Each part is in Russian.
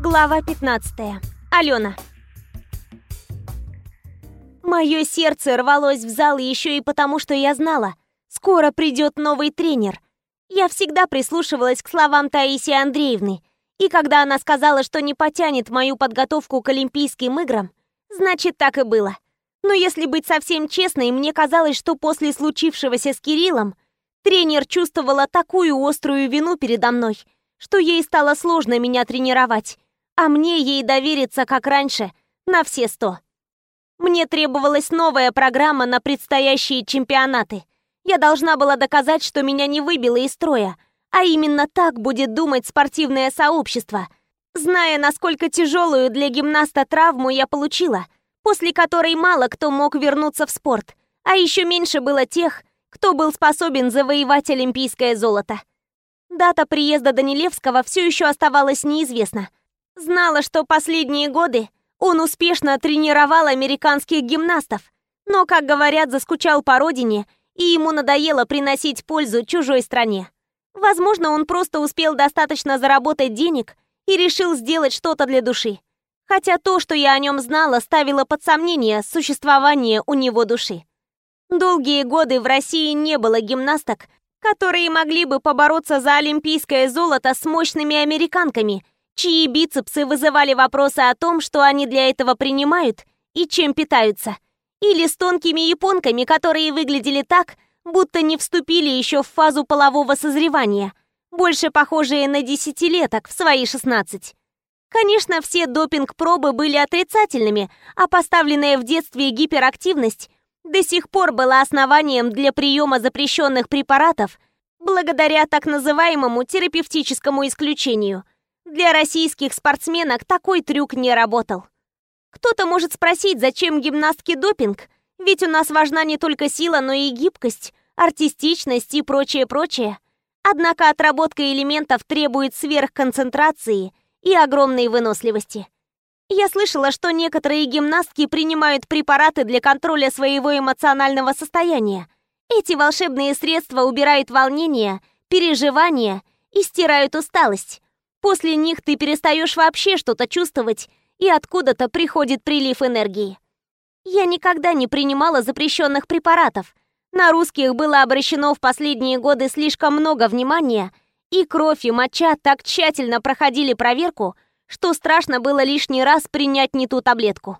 Глава 15. Алена. Мое сердце рвалось в зал еще и потому, что я знала, скоро придет новый тренер. Я всегда прислушивалась к словам Таисии Андреевны, и когда она сказала, что не потянет мою подготовку к Олимпийским играм, значит, так и было. Но если быть совсем честной, мне казалось, что после случившегося с Кириллом тренер чувствовала такую острую вину передо мной, что ей стало сложно меня тренировать а мне ей довериться, как раньше, на все сто. Мне требовалась новая программа на предстоящие чемпионаты. Я должна была доказать, что меня не выбило из строя, а именно так будет думать спортивное сообщество, зная, насколько тяжелую для гимнаста травму я получила, после которой мало кто мог вернуться в спорт, а еще меньше было тех, кто был способен завоевать олимпийское золото. Дата приезда Данилевского все еще оставалась неизвестна, Знала, что последние годы он успешно тренировал американских гимнастов, но, как говорят, заскучал по родине, и ему надоело приносить пользу чужой стране. Возможно, он просто успел достаточно заработать денег и решил сделать что-то для души. Хотя то, что я о нем знала, ставило под сомнение существование у него души. Долгие годы в России не было гимнасток, которые могли бы побороться за олимпийское золото с мощными американками – чьи бицепсы вызывали вопросы о том, что они для этого принимают и чем питаются. Или с тонкими японками, которые выглядели так, будто не вступили еще в фазу полового созревания, больше похожие на десятилеток в свои 16. Конечно, все допинг-пробы были отрицательными, а поставленная в детстве гиперактивность до сих пор была основанием для приема запрещенных препаратов благодаря так называемому терапевтическому исключению – для российских спортсменок такой трюк не работал. Кто-то может спросить, зачем гимнастке допинг? Ведь у нас важна не только сила, но и гибкость, артистичность и прочее-прочее. Однако отработка элементов требует сверхконцентрации и огромной выносливости. Я слышала, что некоторые гимнастки принимают препараты для контроля своего эмоционального состояния. Эти волшебные средства убирают волнение, переживания и стирают усталость. После них ты перестаешь вообще что-то чувствовать, и откуда-то приходит прилив энергии. Я никогда не принимала запрещенных препаратов. На русских было обращено в последние годы слишком много внимания, и кровь и моча так тщательно проходили проверку, что страшно было лишний раз принять не ту таблетку.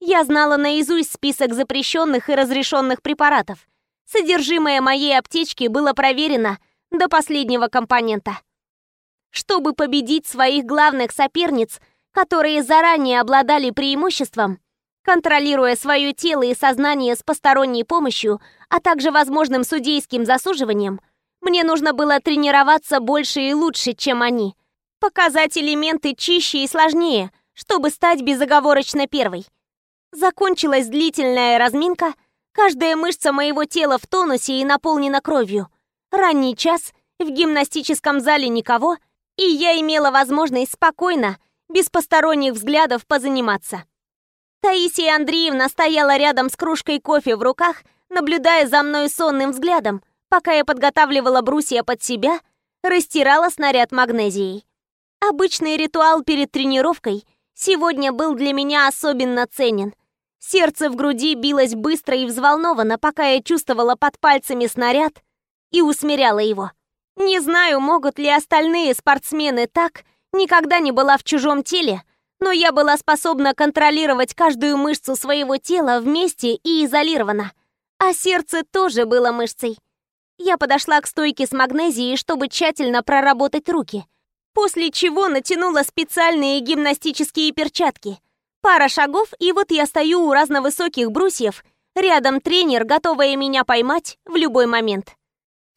Я знала наизусть список запрещенных и разрешенных препаратов. Содержимое моей аптечки было проверено до последнего компонента чтобы победить своих главных соперниц, которые заранее обладали преимуществом, контролируя свое тело и сознание с посторонней помощью, а также возможным судейским засуживанием, мне нужно было тренироваться больше и лучше, чем они, показать элементы чище и сложнее, чтобы стать безоговорочно первой. Закончилась длительная разминка, каждая мышца моего тела в тонусе и наполнена кровью. Ранний час, в гимнастическом зале никого — и я имела возможность спокойно, без посторонних взглядов, позаниматься. Таисия Андреевна стояла рядом с кружкой кофе в руках, наблюдая за мной сонным взглядом, пока я подготавливала брусья под себя, растирала снаряд магнезией. Обычный ритуал перед тренировкой сегодня был для меня особенно ценен. Сердце в груди билось быстро и взволнованно, пока я чувствовала под пальцами снаряд и усмиряла его. Не знаю, могут ли остальные спортсмены так, никогда не была в чужом теле, но я была способна контролировать каждую мышцу своего тела вместе и изолированно. А сердце тоже было мышцей. Я подошла к стойке с магнезией, чтобы тщательно проработать руки, после чего натянула специальные гимнастические перчатки. Пара шагов, и вот я стою у разновысоких брусьев, рядом тренер, готовая меня поймать в любой момент.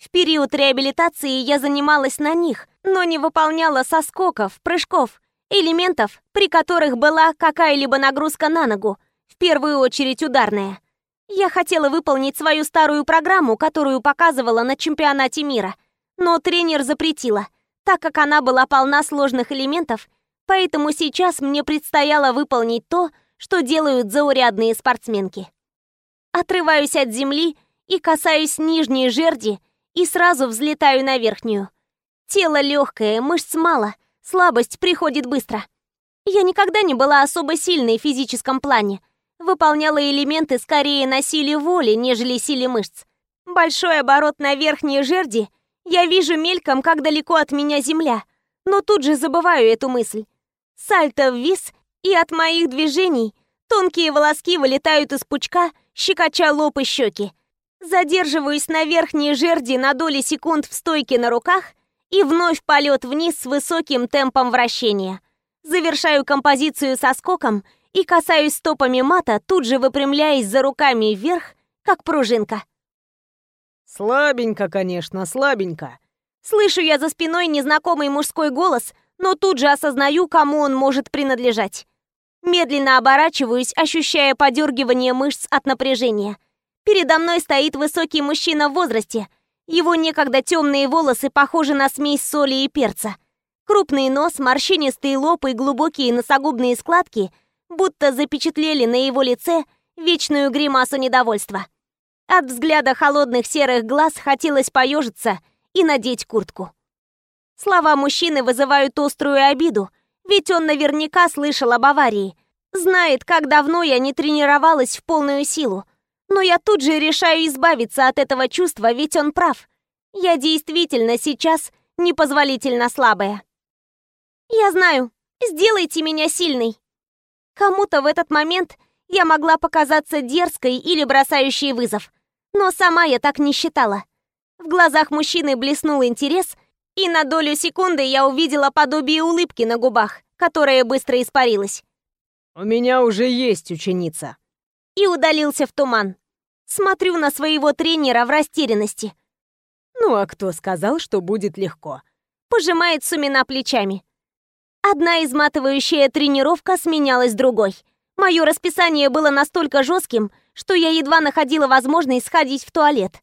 В период реабилитации я занималась на них, но не выполняла соскоков, прыжков, элементов, при которых была какая-либо нагрузка на ногу, в первую очередь ударная. Я хотела выполнить свою старую программу, которую показывала на чемпионате мира, но тренер запретила, так как она была полна сложных элементов, поэтому сейчас мне предстояло выполнить то, что делают заурядные спортсменки. Отрываюсь от земли и касаюсь нижней жерди, и сразу взлетаю на верхнюю. Тело легкое, мышц мало, слабость приходит быстро. Я никогда не была особо сильной в физическом плане. Выполняла элементы скорее на силе воли, нежели силе мышц. Большой оборот на верхней жерди я вижу мельком, как далеко от меня земля, но тут же забываю эту мысль. Сальто ввис, и от моих движений тонкие волоски вылетают из пучка, щекоча лоб и щеки. Задерживаюсь на верхней жерди на доли секунд в стойке на руках и вновь полет вниз с высоким темпом вращения. Завершаю композицию со скоком и касаюсь стопами мата, тут же выпрямляясь за руками вверх, как пружинка. Слабенько, конечно, слабенько. Слышу я за спиной незнакомый мужской голос, но тут же осознаю, кому он может принадлежать. Медленно оборачиваюсь, ощущая подергивание мышц от напряжения – Передо мной стоит высокий мужчина в возрасте. Его некогда темные волосы похожи на смесь соли и перца. Крупный нос, морщинистый лоб и глубокие носогубные складки будто запечатлели на его лице вечную гримасу недовольства. От взгляда холодных серых глаз хотелось поежиться и надеть куртку. Слова мужчины вызывают острую обиду, ведь он наверняка слышал об аварии. Знает, как давно я не тренировалась в полную силу, но я тут же решаю избавиться от этого чувства, ведь он прав. Я действительно сейчас непозволительно слабая. Я знаю, сделайте меня сильной. Кому-то в этот момент я могла показаться дерзкой или бросающей вызов, но сама я так не считала. В глазах мужчины блеснул интерес, и на долю секунды я увидела подобие улыбки на губах, которая быстро испарилась. «У меня уже есть ученица». И удалился в туман. Смотрю на своего тренера в растерянности. «Ну а кто сказал, что будет легко?» Пожимает Сумина плечами. Одна изматывающая тренировка сменялась другой. Мое расписание было настолько жестким, что я едва находила возможность сходить в туалет.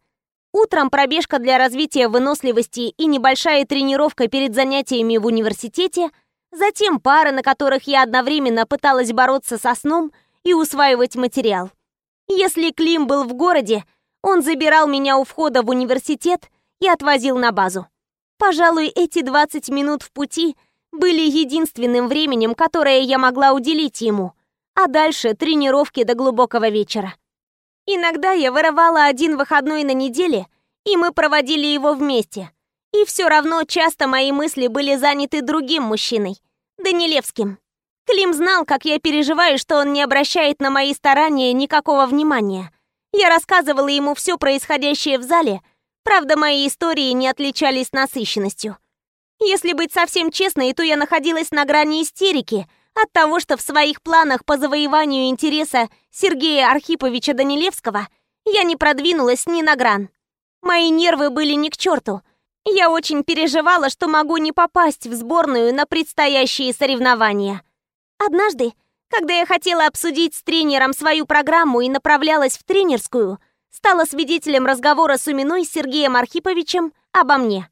Утром пробежка для развития выносливости и небольшая тренировка перед занятиями в университете, затем пары, на которых я одновременно пыталась бороться со сном и усваивать материал. Если Клим был в городе, он забирал меня у входа в университет и отвозил на базу. Пожалуй, эти 20 минут в пути были единственным временем, которое я могла уделить ему, а дальше тренировки до глубокого вечера. Иногда я вырывала один выходной на неделе, и мы проводили его вместе. И все равно часто мои мысли были заняты другим мужчиной, Данилевским. Клим знал, как я переживаю, что он не обращает на мои старания никакого внимания. Я рассказывала ему все происходящее в зале, правда, мои истории не отличались насыщенностью. Если быть совсем честной, то я находилась на грани истерики от того, что в своих планах по завоеванию интереса Сергея Архиповича Данилевского я не продвинулась ни на гран. Мои нервы были ни к черту. Я очень переживала, что могу не попасть в сборную на предстоящие соревнования. Однажды, когда я хотела обсудить с тренером свою программу и направлялась в тренерскую, стала свидетелем разговора с Уминой Сергеем Архиповичем обо мне.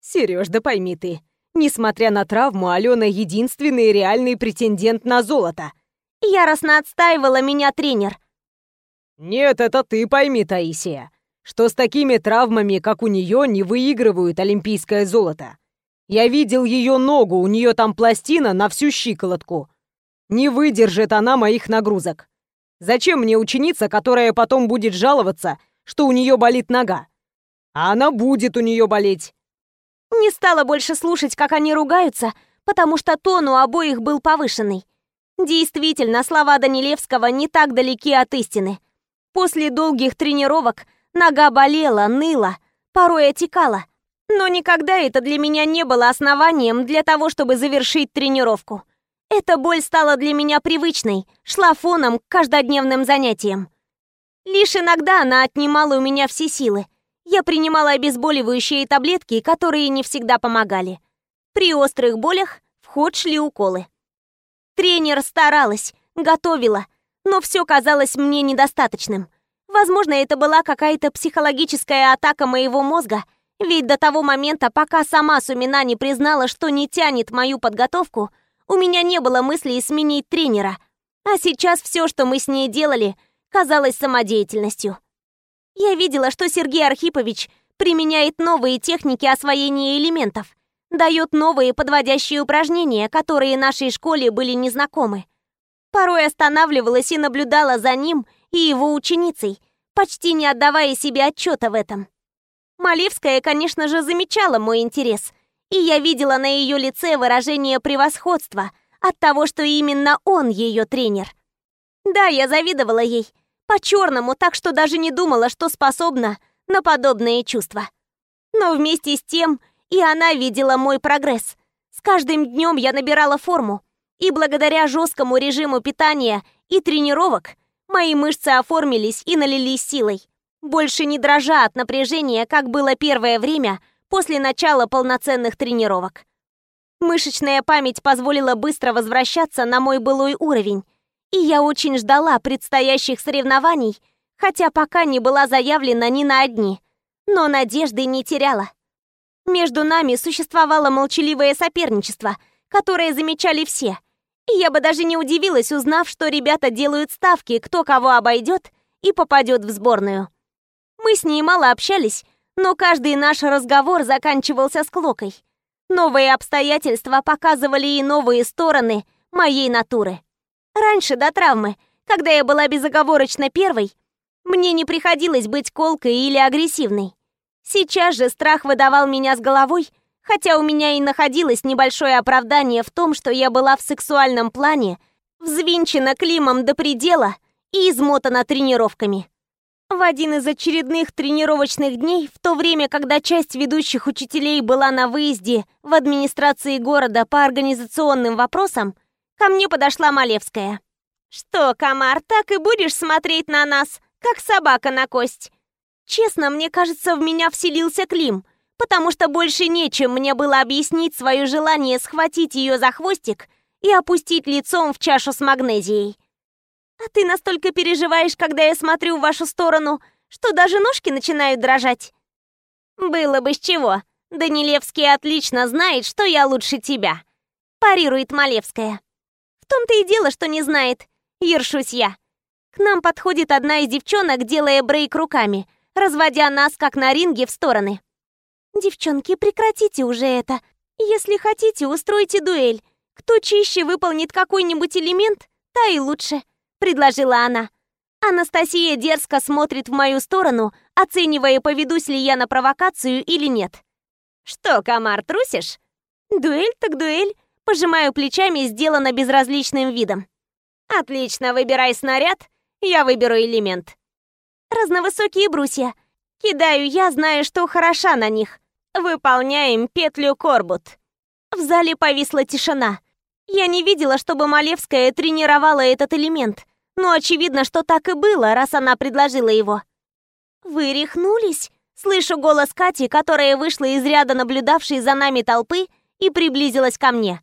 Сереж, да пойми ты, несмотря на травму, Алена единственный реальный претендент на золото. Яростно отстаивала меня тренер. Нет, это ты пойми, Таисия, что с такими травмами, как у нее, не выигрывают олимпийское золото. Я видел ее ногу, у нее там пластина на всю щиколотку. Не выдержит она моих нагрузок. Зачем мне ученица, которая потом будет жаловаться, что у нее болит нога? А она будет у нее болеть. Не стала больше слушать, как они ругаются, потому что тон у обоих был повышенный. Действительно, слова Данилевского не так далеки от истины. После долгих тренировок нога болела, ныла, порой отекала. Но никогда это для меня не было основанием для того, чтобы завершить тренировку. Эта боль стала для меня привычной, шла фоном к каждодневным занятиям. Лишь иногда она отнимала у меня все силы. Я принимала обезболивающие таблетки, которые не всегда помогали. При острых болях в ход шли уколы. Тренер старалась, готовила, но все казалось мне недостаточным. Возможно, это была какая-то психологическая атака моего мозга — ведь до того момента, пока сама Сумина не признала, что не тянет мою подготовку, у меня не было мыслей сменить тренера. А сейчас все, что мы с ней делали, казалось самодеятельностью. Я видела, что Сергей Архипович применяет новые техники освоения элементов. дает новые подводящие упражнения, которые нашей школе были незнакомы. Порой останавливалась и наблюдала за ним и его ученицей, почти не отдавая себе отчета в этом. Маливская, конечно же, замечала мой интерес, и я видела на ее лице выражение превосходства от того, что именно он ее тренер. Да, я завидовала ей, по-черному, так что даже не думала, что способна на подобные чувства. Но вместе с тем и она видела мой прогресс. С каждым днем я набирала форму, и благодаря жесткому режиму питания и тренировок мои мышцы оформились и налились силой. Больше не дрожа от напряжения, как было первое время после начала полноценных тренировок. Мышечная память позволила быстро возвращаться на мой былой уровень, и я очень ждала предстоящих соревнований, хотя пока не была заявлена ни на одни, но надежды не теряла. Между нами существовало молчаливое соперничество, которое замечали все. И я бы даже не удивилась, узнав, что ребята делают ставки, кто кого обойдет и попадет в сборную. Мы с ней мало общались, но каждый наш разговор заканчивался склокой. Новые обстоятельства показывали и новые стороны моей натуры. Раньше, до травмы, когда я была безоговорочно первой, мне не приходилось быть колкой или агрессивной. Сейчас же страх выдавал меня с головой, хотя у меня и находилось небольшое оправдание в том, что я была в сексуальном плане, взвинчена климом до предела и измотана тренировками. В один из очередных тренировочных дней, в то время, когда часть ведущих учителей была на выезде в администрации города по организационным вопросам, ко мне подошла Малевская. «Что, комар, так и будешь смотреть на нас, как собака на кость?» Честно, мне кажется, в меня вселился Клим, потому что больше нечем мне было объяснить свое желание схватить ее за хвостик и опустить лицом в чашу с магнезией. А ты настолько переживаешь, когда я смотрю в вашу сторону, что даже ножки начинают дрожать. Было бы с чего. Данилевский отлично знает, что я лучше тебя. Парирует Малевская. В том-то и дело, что не знает. Ершусь я. К нам подходит одна из девчонок, делая брейк руками — разводя нас, как на ринге, в стороны. «Девчонки, прекратите уже это. Если хотите, устройте дуэль. Кто чище выполнит какой-нибудь элемент, та и лучше», — предложила она. Анастасия дерзко смотрит в мою сторону, оценивая, поведусь ли я на провокацию или нет. «Что, комар, трусишь?» «Дуэль так дуэль», — пожимаю плечами, сделано безразличным видом. «Отлично, выбирай снаряд, я выберу элемент». Разновысокие брусья. Кидаю я, зная, что хороша на них. Выполняем петлю корбут. В зале повисла тишина. Я не видела, чтобы Малевская тренировала этот элемент, но очевидно, что так и было, раз она предложила его. «Вы рехнулись?» Слышу голос Кати, которая вышла из ряда наблюдавшей за нами толпы и приблизилась ко мне.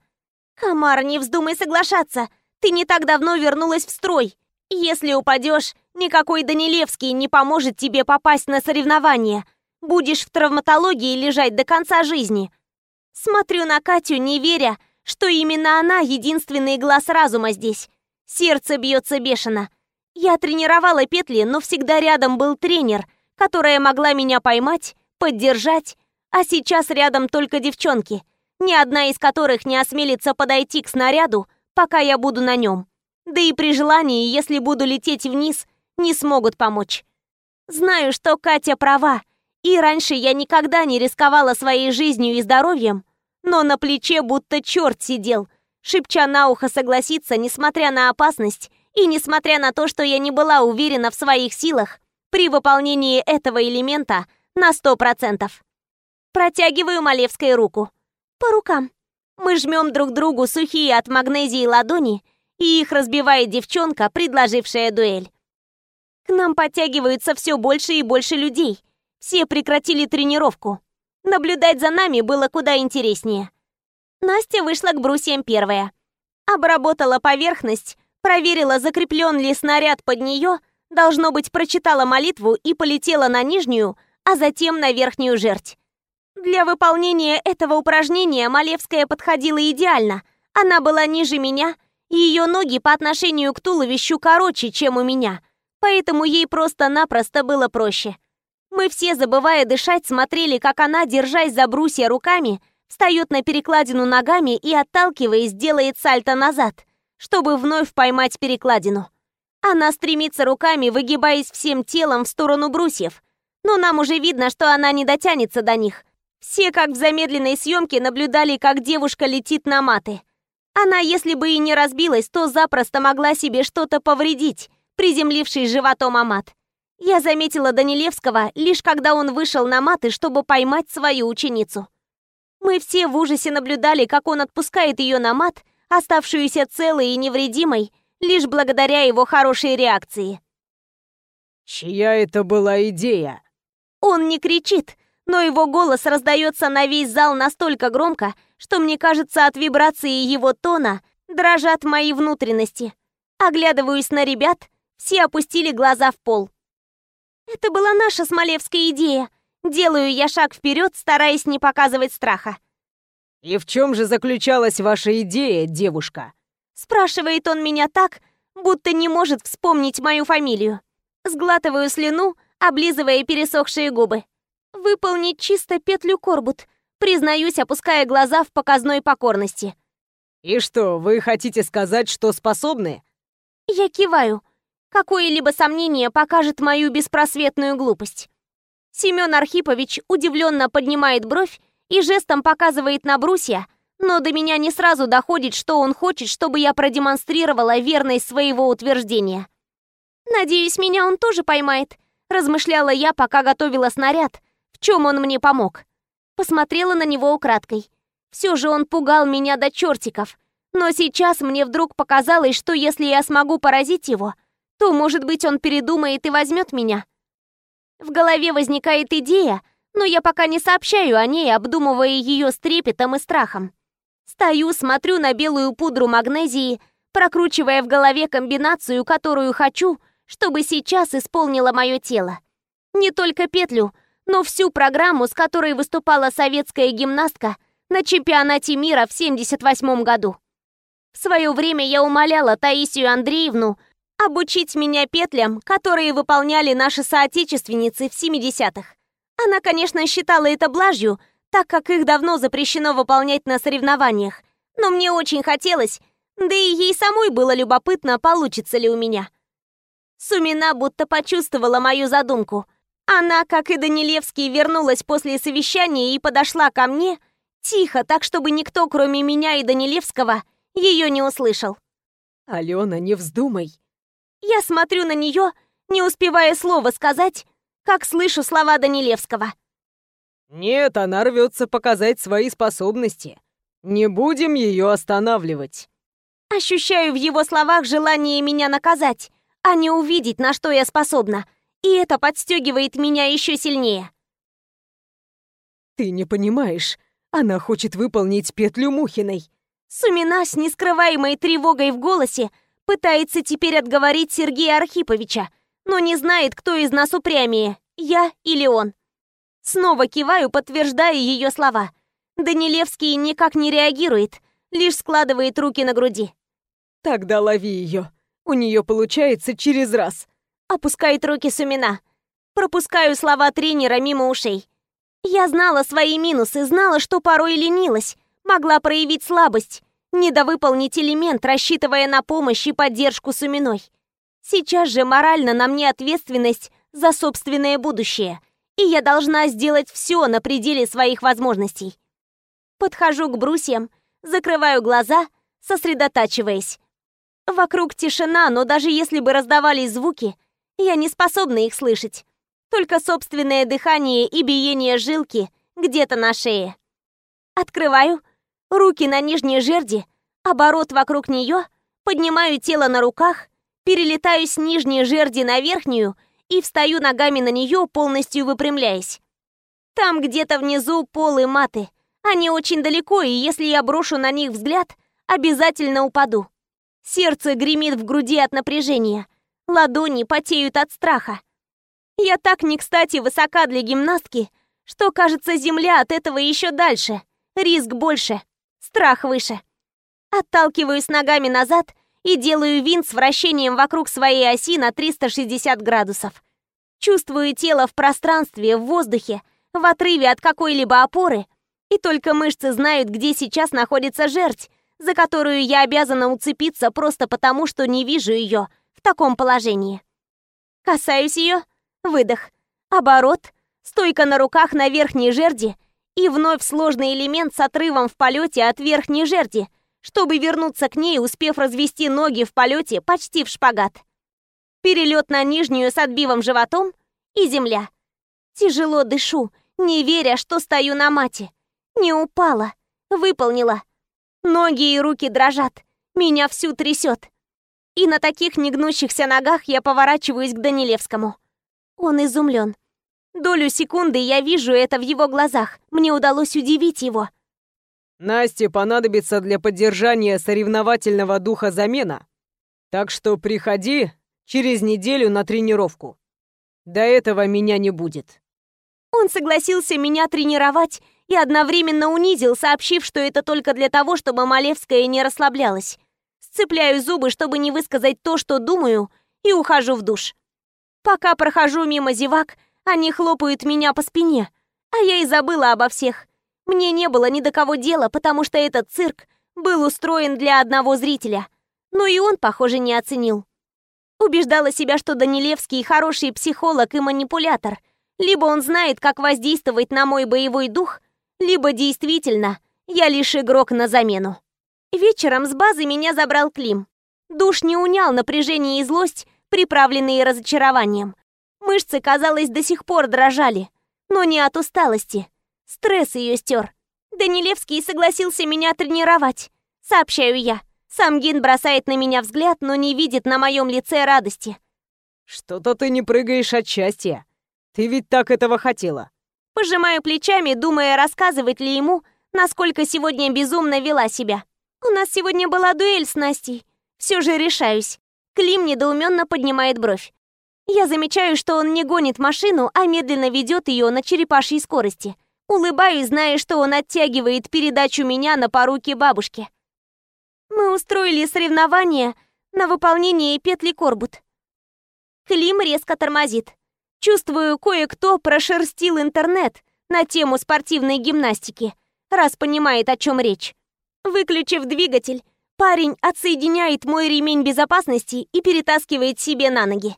«Комар, не вздумай соглашаться. Ты не так давно вернулась в строй. Если упадешь, никакой Данилевский не поможет тебе попасть на соревнования. Будешь в травматологии лежать до конца жизни. Смотрю на Катю, не веря, что именно она единственный глаз разума здесь. Сердце бьется бешено. Я тренировала петли, но всегда рядом был тренер, которая могла меня поймать, поддержать, а сейчас рядом только девчонки, ни одна из которых не осмелится подойти к снаряду, пока я буду на нем. Да и при желании, если буду лететь вниз, не смогут помочь. Знаю, что Катя права, и раньше я никогда не рисковала своей жизнью и здоровьем, но на плече будто черт сидел, шепча на ухо согласиться, несмотря на опасность и несмотря на то, что я не была уверена в своих силах при выполнении этого элемента на сто процентов. Протягиваю Малевской руку. По рукам. Мы жмем друг другу сухие от магнезии ладони и их разбивает девчонка, предложившая дуэль. К нам подтягиваются все больше и больше людей. Все прекратили тренировку. Наблюдать за нами было куда интереснее. Настя вышла к брусьям первая. Обработала поверхность, проверила, закреплен ли снаряд под нее, должно быть, прочитала молитву и полетела на нижнюю, а затем на верхнюю жерть. Для выполнения этого упражнения Малевская подходила идеально. Она была ниже меня, ее ноги по отношению к туловищу короче, чем у меня, поэтому ей просто-напросто было проще. Мы все, забывая дышать, смотрели, как она, держась за брусья руками, встает на перекладину ногами и, отталкиваясь, делает сальто назад, чтобы вновь поймать перекладину. Она стремится руками, выгибаясь всем телом в сторону брусьев, но нам уже видно, что она не дотянется до них. Все, как в замедленной съемке, наблюдали, как девушка летит на маты. Она, если бы и не разбилась, то запросто могла себе что-то повредить, приземлившись животом о мат. Я заметила Данилевского, лишь когда он вышел на маты, чтобы поймать свою ученицу. Мы все в ужасе наблюдали, как он отпускает ее на мат, оставшуюся целой и невредимой, лишь благодаря его хорошей реакции. «Чья это была идея?» Он не кричит, но его голос раздается на весь зал настолько громко, что мне кажется, от вибрации его тона дрожат мои внутренности. Оглядываюсь на ребят, все опустили глаза в пол. Это была наша смолевская идея. Делаю я шаг вперед, стараясь не показывать страха. «И в чем же заключалась ваша идея, девушка?» Спрашивает он меня так, будто не может вспомнить мою фамилию. Сглатываю слюну, облизывая пересохшие губы. Выполнить чисто петлю Корбут, признаюсь, опуская глаза в показной покорности. «И что, вы хотите сказать, что способны?» Я киваю. Какое-либо сомнение покажет мою беспросветную глупость. Семен Архипович удивленно поднимает бровь и жестом показывает на брусья, но до меня не сразу доходит, что он хочет, чтобы я продемонстрировала верность своего утверждения. «Надеюсь, меня он тоже поймает», — размышляла я, пока готовила снаряд, в чем он мне помог. Посмотрела на него украдкой. Все же он пугал меня до чертиков. Но сейчас мне вдруг показалось, что если я смогу поразить его, то, может быть, он передумает и возьмет меня. В голове возникает идея, но я пока не сообщаю о ней, обдумывая ее с трепетом и страхом. Стою, смотрю на белую пудру магнезии, прокручивая в голове комбинацию, которую хочу, чтобы сейчас исполнило мое тело. Не только петлю, но всю программу, с которой выступала советская гимнастка на чемпионате мира в 78 году. В свое время я умоляла Таисию Андреевну обучить меня петлям, которые выполняли наши соотечественницы в 70-х. Она, конечно, считала это блажью, так как их давно запрещено выполнять на соревнованиях, но мне очень хотелось, да и ей самой было любопытно, получится ли у меня. Сумина будто почувствовала мою задумку. Она, как и Данилевский, вернулась после совещания и подошла ко мне, тихо, так чтобы никто, кроме меня и Данилевского, ее не услышал. «Алена, не вздумай!» Я смотрю на нее, не успевая слова сказать, как слышу слова Данилевского. «Нет, она рвется показать свои способности. Не будем ее останавливать». Ощущаю в его словах желание меня наказать, а не увидеть, на что я способна. И это подстегивает меня еще сильнее. «Ты не понимаешь. Она хочет выполнить петлю Мухиной». Сумина с нескрываемой тревогой в голосе Пытается теперь отговорить Сергея Архиповича, но не знает, кто из нас упрямее, я или он. Снова киваю, подтверждая ее слова. Данилевский никак не реагирует, лишь складывает руки на груди. «Тогда лови ее. У нее получается через раз». Опускает руки Сумина. Пропускаю слова тренера мимо ушей. Я знала свои минусы, знала, что порой ленилась, могла проявить слабость, недовыполнить элемент, рассчитывая на помощь и поддержку Суминой. Сейчас же морально на мне ответственность за собственное будущее, и я должна сделать все на пределе своих возможностей. Подхожу к брусьям, закрываю глаза, сосредотачиваясь. Вокруг тишина, но даже если бы раздавались звуки, я не способна их слышать. Только собственное дыхание и биение жилки где-то на шее. Открываю, руки на нижней жерди, оборот вокруг нее, поднимаю тело на руках, перелетаю с нижней жерди на верхнюю и встаю ногами на нее, полностью выпрямляясь. Там где-то внизу пол и маты. Они очень далеко, и если я брошу на них взгляд, обязательно упаду. Сердце гремит в груди от напряжения. Ладони потеют от страха. Я так не кстати высока для гимнастки, что, кажется, земля от этого еще дальше. Риск больше. Страх выше. Отталкиваюсь ногами назад и делаю винт с вращением вокруг своей оси на 360 градусов. Чувствую тело в пространстве, в воздухе, в отрыве от какой-либо опоры И только мышцы знают, где сейчас находится жерть, за которую я обязана уцепиться просто потому, что не вижу ее в таком положении. Касаюсь ее, выдох, оборот, стойка на руках на верхней жерди и вновь сложный элемент с отрывом в полете от верхней жерди, чтобы вернуться к ней, успев развести ноги в полете почти в шпагат. Перелет на нижнюю с отбивом животом и земля. Тяжело дышу, не веря, что стою на мате. Не упала, выполнила. Ноги и руки дрожат, меня всю трясет. И на таких негнущихся ногах я поворачиваюсь к Данилевскому. Он изумлен. Долю секунды я вижу это в его глазах. Мне удалось удивить его. Насте понадобится для поддержания соревновательного духа замена. Так что приходи через неделю на тренировку. До этого меня не будет. Он согласился меня тренировать и одновременно унизил, сообщив, что это только для того, чтобы Малевская не расслаблялась. Сцепляю зубы, чтобы не высказать то, что думаю, и ухожу в душ. Пока прохожу мимо зевак, они хлопают меня по спине, а я и забыла обо всех. Мне не было ни до кого дела, потому что этот цирк был устроен для одного зрителя. Но и он, похоже, не оценил. Убеждала себя, что Данилевский хороший психолог и манипулятор. Либо он знает, как воздействовать на мой боевой дух, либо действительно я лишь игрок на замену. Вечером с базы меня забрал Клим. Душ не унял напряжение и злость, приправленные разочарованием. Мышцы, казалось, до сих пор дрожали, но не от усталости. Стресс ее стер. Данилевский согласился меня тренировать, сообщаю я. Сам Гин бросает на меня взгляд, но не видит на моем лице радости. Что-то ты не прыгаешь от счастья. Ты ведь так этого хотела. Пожимаю плечами, думая, рассказывать ли ему, насколько сегодня безумно вела себя. У нас сегодня была дуэль с Настей. Все же решаюсь. Клим недоуменно поднимает бровь. Я замечаю, что он не гонит машину, а медленно ведет ее на черепашьей скорости. Улыбаюсь, зная, что он оттягивает передачу меня на поруки бабушке. Мы устроили соревнование на выполнение петли Корбут. Клим резко тормозит. Чувствую, кое-кто прошерстил интернет на тему спортивной гимнастики, раз понимает, о чем речь. Выключив двигатель, парень отсоединяет мой ремень безопасности и перетаскивает себе на ноги.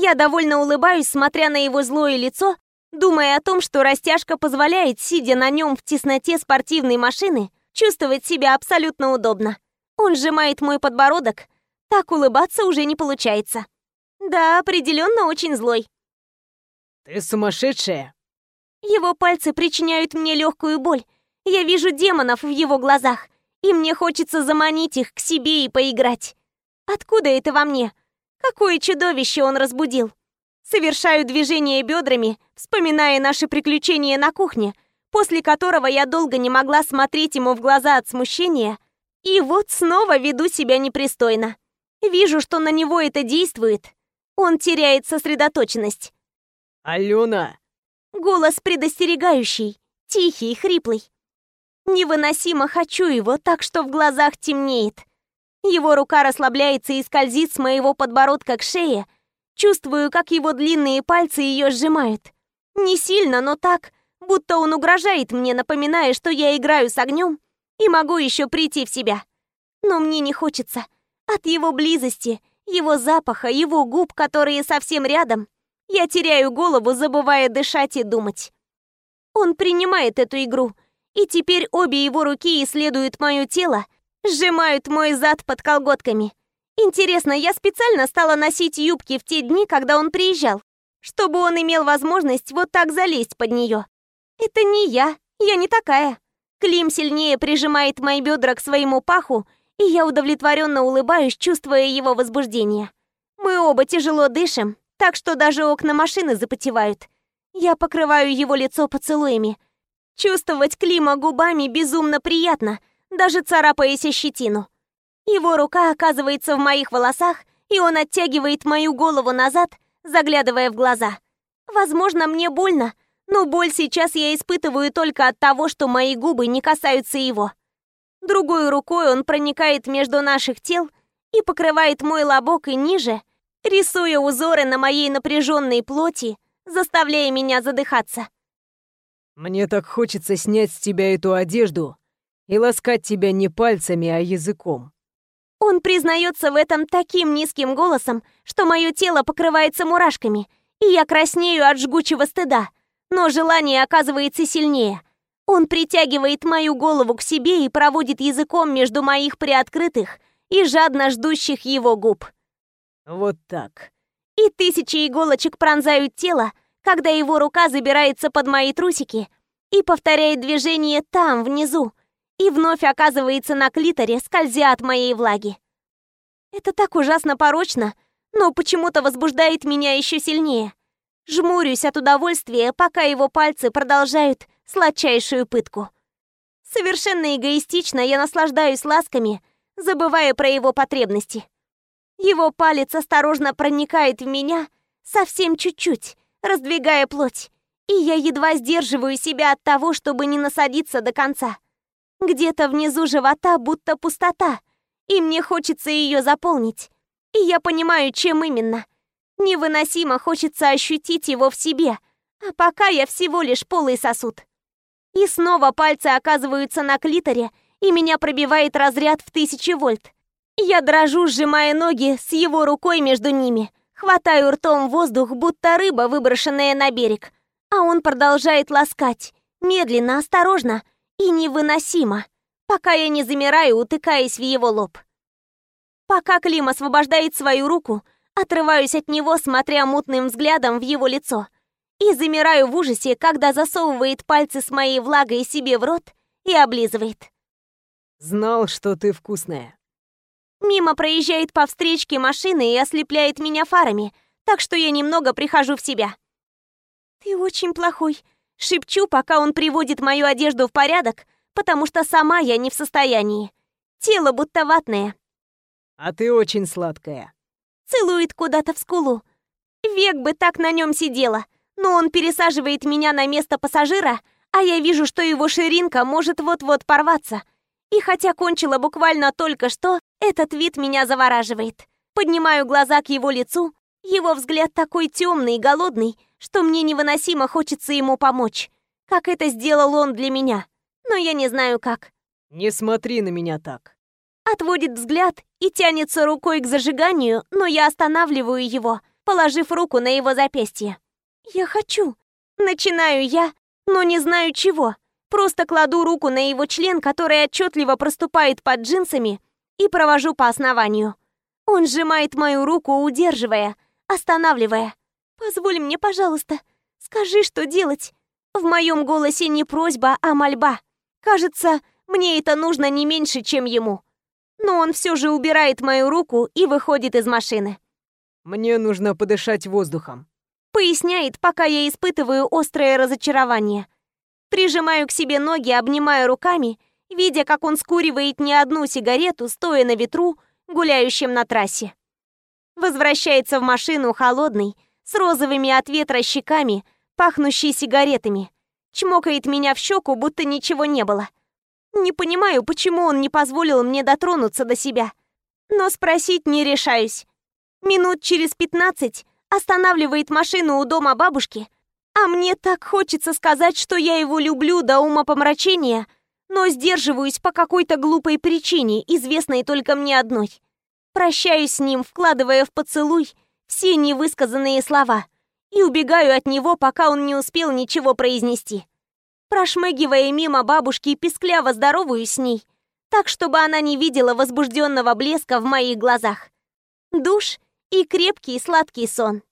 Я довольно улыбаюсь, смотря на его злое лицо, думая о том, что растяжка позволяет, сидя на нем в тесноте спортивной машины, чувствовать себя абсолютно удобно. Он сжимает мой подбородок, так улыбаться уже не получается. Да, определенно очень злой. Ты сумасшедшая. Его пальцы причиняют мне легкую боль. Я вижу демонов в его глазах и мне хочется заманить их к себе и поиграть. Откуда это во мне? Какое чудовище он разбудил? Совершаю движение бедрами, вспоминая наши приключения на кухне, после которого я долго не могла смотреть ему в глаза от смущения, и вот снова веду себя непристойно. Вижу, что на него это действует. Он теряет сосредоточенность. «Алена!» Голос предостерегающий, тихий, хриплый. Невыносимо хочу его, так что в глазах темнеет. Его рука расслабляется и скользит с моего подбородка к шее. Чувствую, как его длинные пальцы ее сжимают. Не сильно, но так, будто он угрожает мне, напоминая, что я играю с огнем и могу еще прийти в себя. Но мне не хочется. От его близости, его запаха, его губ, которые совсем рядом, я теряю голову, забывая дышать и думать. Он принимает эту игру — и теперь обе его руки исследуют мое тело, сжимают мой зад под колготками. Интересно, я специально стала носить юбки в те дни, когда он приезжал, чтобы он имел возможность вот так залезть под нее. Это не я, я не такая. Клим сильнее прижимает мои бедра к своему паху, и я удовлетворенно улыбаюсь, чувствуя его возбуждение. Мы оба тяжело дышим, так что даже окна машины запотевают. Я покрываю его лицо поцелуями, Чувствовать Клима губами безумно приятно, даже царапаясь о щетину. Его рука оказывается в моих волосах, и он оттягивает мою голову назад, заглядывая в глаза. Возможно, мне больно, но боль сейчас я испытываю только от того, что мои губы не касаются его. Другой рукой он проникает между наших тел и покрывает мой лобок и ниже, рисуя узоры на моей напряженной плоти, заставляя меня задыхаться. Мне так хочется снять с тебя эту одежду и ласкать тебя не пальцами, а языком. Он признается в этом таким низким голосом, что мое тело покрывается мурашками, и я краснею от жгучего стыда. Но желание оказывается сильнее. Он притягивает мою голову к себе и проводит языком между моих приоткрытых и жадно ждущих его губ. Вот так. И тысячи иголочек пронзают тело, когда его рука забирается под мои трусики и повторяет движение там, внизу, и вновь оказывается на клиторе, скользя от моей влаги. Это так ужасно порочно, но почему-то возбуждает меня еще сильнее. Жмурюсь от удовольствия, пока его пальцы продолжают сладчайшую пытку. Совершенно эгоистично я наслаждаюсь ласками, забывая про его потребности. Его палец осторожно проникает в меня совсем чуть-чуть, раздвигая плоть, и я едва сдерживаю себя от того, чтобы не насадиться до конца. Где-то внизу живота будто пустота, и мне хочется ее заполнить. И я понимаю, чем именно. Невыносимо хочется ощутить его в себе, а пока я всего лишь полый сосуд. И снова пальцы оказываются на клиторе, и меня пробивает разряд в тысячи вольт. Я дрожу, сжимая ноги с его рукой между ними, хватаю ртом воздух, будто рыба, выброшенная на берег. А он продолжает ласкать, медленно, осторожно, и невыносимо, пока я не замираю, утыкаясь в его лоб. Пока Клим освобождает свою руку, отрываюсь от него, смотря мутным взглядом в его лицо, и замираю в ужасе, когда засовывает пальцы с моей влагой себе в рот и облизывает. «Знал, что ты вкусная». Мимо проезжает по встречке машины и ослепляет меня фарами, так что я немного прихожу в себя. «Ты очень плохой», Шепчу, пока он приводит мою одежду в порядок, потому что сама я не в состоянии. Тело будто ватное. А ты очень сладкая. Целует куда-то в скулу. Век бы так на нем сидела, но он пересаживает меня на место пассажира, а я вижу, что его ширинка может вот-вот порваться. И хотя кончила буквально только что, этот вид меня завораживает. Поднимаю глаза к его лицу, его взгляд такой темный и голодный, что мне невыносимо хочется ему помочь, как это сделал он для меня. Но я не знаю как. Не смотри на меня так. Отводит взгляд и тянется рукой к зажиганию, но я останавливаю его, положив руку на его запястье. Я хочу. Начинаю я, но не знаю чего. Просто кладу руку на его член, который отчетливо проступает под джинсами, и провожу по основанию. Он сжимает мою руку, удерживая, останавливая. «Позволь мне, пожалуйста, скажи, что делать». В моем голосе не просьба, а мольба. Кажется, мне это нужно не меньше, чем ему. Но он все же убирает мою руку и выходит из машины. «Мне нужно подышать воздухом», — поясняет, пока я испытываю острое разочарование. Прижимаю к себе ноги, обнимаю руками, видя, как он скуривает не одну сигарету, стоя на ветру, гуляющем на трассе. Возвращается в машину холодный, с розовыми от ветра щеками, пахнущий сигаретами. Чмокает меня в щеку, будто ничего не было. Не понимаю, почему он не позволил мне дотронуться до себя. Но спросить не решаюсь. Минут через пятнадцать останавливает машину у дома бабушки, а мне так хочется сказать, что я его люблю до ума помрачения, но сдерживаюсь по какой-то глупой причине, известной только мне одной. Прощаюсь с ним, вкладывая в поцелуй все невысказанные слова и убегаю от него, пока он не успел ничего произнести. Прошмыгивая мимо бабушки, пискляво здороваюсь с ней, так, чтобы она не видела возбужденного блеска в моих глазах. Душ и крепкий сладкий сон.